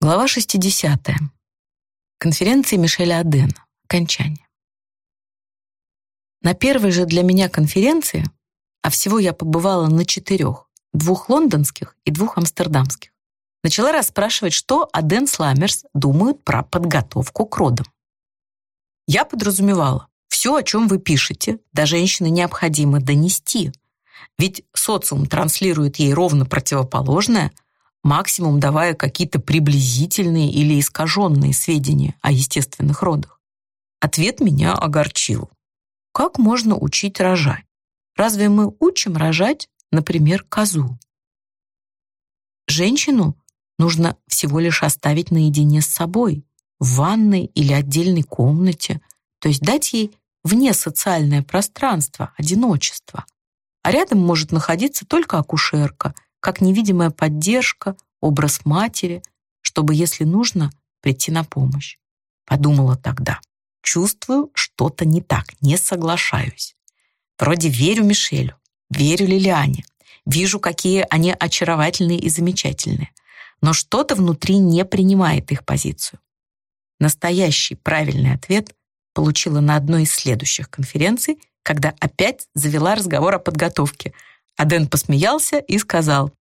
Глава 60. Конференция Мишеля Адена. Окончание. На первой же для меня конференции, а всего я побывала на четырех, двух лондонских и двух амстердамских, начала расспрашивать, что Аден Сламерс думают про подготовку к родам. Я подразумевала, все, о чем вы пишете, до женщины необходимо донести, ведь социум транслирует ей ровно противоположное – максимум давая какие-то приблизительные или искаженные сведения о естественных родах. Ответ меня огорчил. Как можно учить рожать? Разве мы учим рожать, например, козу? Женщину нужно всего лишь оставить наедине с собой, в ванной или отдельной комнате, то есть дать ей вне социальное пространство, одиночество. А рядом может находиться только акушерка – как невидимая поддержка, образ матери, чтобы, если нужно, прийти на помощь. Подумала тогда. Чувствую, что-то не так, не соглашаюсь. Вроде верю Мишелю, верю Лилиане, вижу, какие они очаровательные и замечательные, но что-то внутри не принимает их позицию. Настоящий правильный ответ получила на одной из следующих конференций, когда опять завела разговор о подготовке, Аден посмеялся и сказал,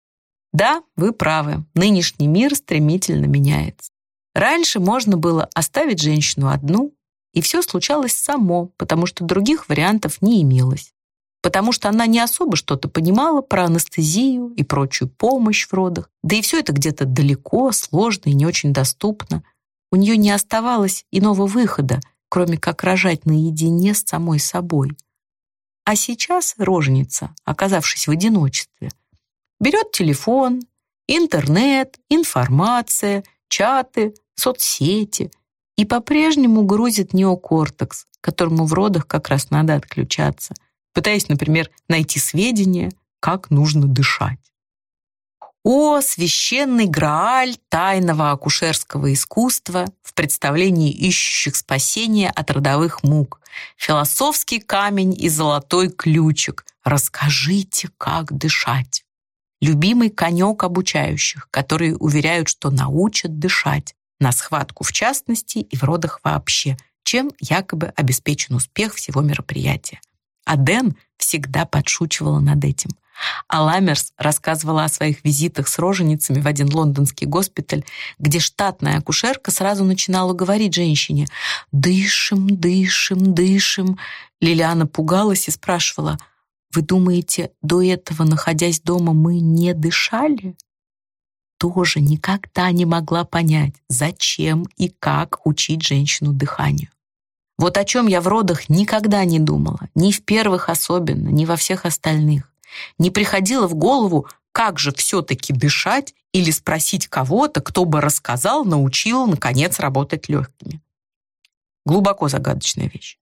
«Да, вы правы, нынешний мир стремительно меняется. Раньше можно было оставить женщину одну, и все случалось само, потому что других вариантов не имелось. Потому что она не особо что-то понимала про анестезию и прочую помощь в родах, да и все это где-то далеко, сложно и не очень доступно. У нее не оставалось иного выхода, кроме как рожать наедине с самой собой. А сейчас роженица, оказавшись в одиночестве, берет телефон, интернет, информация, чаты, соцсети и по-прежнему грузит неокортекс, которому в родах как раз надо отключаться, пытаясь, например, найти сведения, как нужно дышать. О, священный грааль тайного акушерского искусства в представлении ищущих спасения от родовых мук. Философский камень и золотой ключик. Расскажите, как дышать. Любимый конек обучающих, которые уверяют, что научат дышать, на схватку в частности и в родах вообще, чем якобы обеспечен успех всего мероприятия. А Дэн всегда подшучивала над этим – а Ламерс рассказывала о своих визитах с роженицами в один лондонский госпиталь, где штатная акушерка сразу начинала говорить женщине «Дышим, дышим, дышим». Лилиана пугалась и спрашивала «Вы думаете, до этого, находясь дома, мы не дышали?» Тоже никогда не могла понять, зачем и как учить женщину дыханию. Вот о чем я в родах никогда не думала, ни в первых особенно, ни во всех остальных не приходило в голову, как же все-таки дышать или спросить кого-то, кто бы рассказал, научил, наконец, работать легкими. Глубоко загадочная вещь.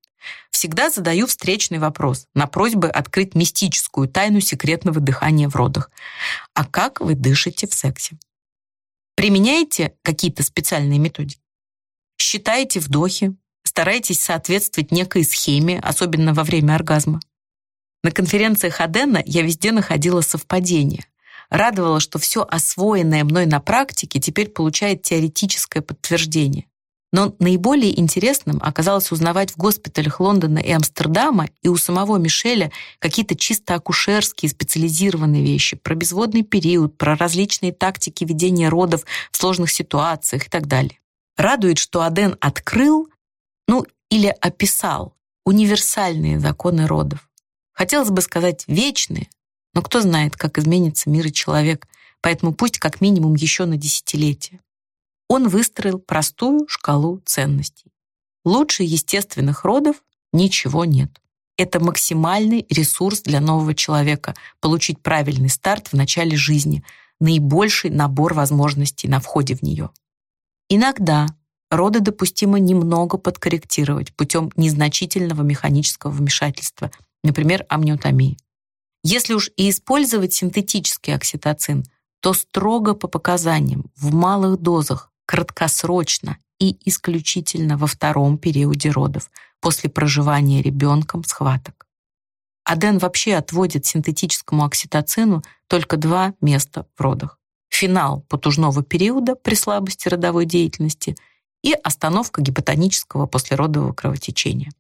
Всегда задаю встречный вопрос на просьбы открыть мистическую тайну секретного дыхания в родах. А как вы дышите в сексе? Применяете какие-то специальные методики? Считаете вдохи? Стараетесь соответствовать некой схеме, особенно во время оргазма? На конференциях Адена я везде находила совпадения. Радовало, что все освоенное мной на практике теперь получает теоретическое подтверждение. Но наиболее интересным оказалось узнавать в госпиталях Лондона и Амстердама и у самого Мишеля какие-то чисто акушерские специализированные вещи про безводный период, про различные тактики ведения родов в сложных ситуациях и так далее. Радует, что Аден открыл, ну или описал универсальные законы родов. Хотелось бы сказать вечные, но кто знает, как изменится мир и человек, поэтому пусть как минимум еще на десятилетия. Он выстроил простую шкалу ценностей. Лучше естественных родов ничего нет. Это максимальный ресурс для нового человека – получить правильный старт в начале жизни, наибольший набор возможностей на входе в нее. Иногда роды допустимо немного подкорректировать путем незначительного механического вмешательства – например, амниотомии. Если уж и использовать синтетический окситоцин, то строго по показаниям, в малых дозах, краткосрочно и исключительно во втором периоде родов, после проживания ребенком схваток. Аден вообще отводит синтетическому окситоцину только два места в родах – финал потужного периода при слабости родовой деятельности и остановка гипотонического послеродового кровотечения.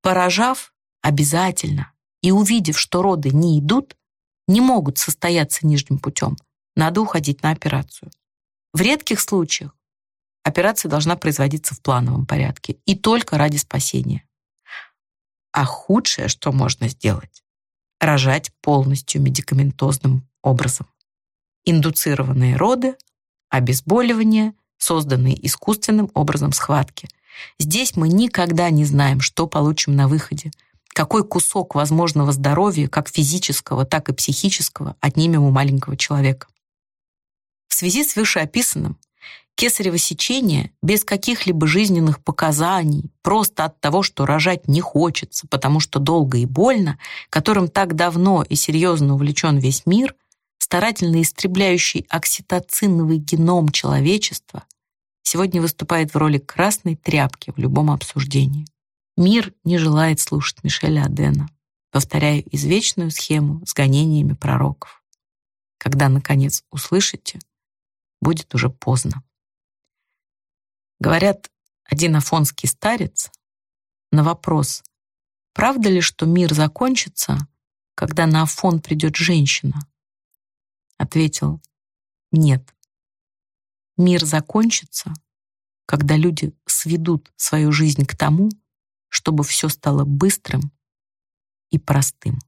Поражав обязательно и увидев, что роды не идут, не могут состояться нижним путем, надо уходить на операцию. В редких случаях операция должна производиться в плановом порядке и только ради спасения. А худшее, что можно сделать, рожать полностью медикаментозным образом. Индуцированные роды, обезболивание, созданные искусственным образом схватки. Здесь мы никогда не знаем, что получим на выходе, какой кусок возможного здоровья, как физического, так и психического, отнимем у маленького человека. В связи с вышеописанным, кесарево сечение без каких-либо жизненных показаний, просто от того, что рожать не хочется, потому что долго и больно, которым так давно и серьезно увлечен весь мир, старательно истребляющий окситоциновый геном человечества, сегодня выступает в роли красной тряпки в любом обсуждении. Мир не желает слушать Мишеля Адена, повторяю извечную схему с гонениями пророков. Когда, наконец, услышите, будет уже поздно. Говорят, один афонский старец на вопрос, правда ли, что мир закончится, когда на Афон придет женщина, ответил, нет. Мир закончится, когда люди сведут свою жизнь к тому, чтобы все стало быстрым и простым.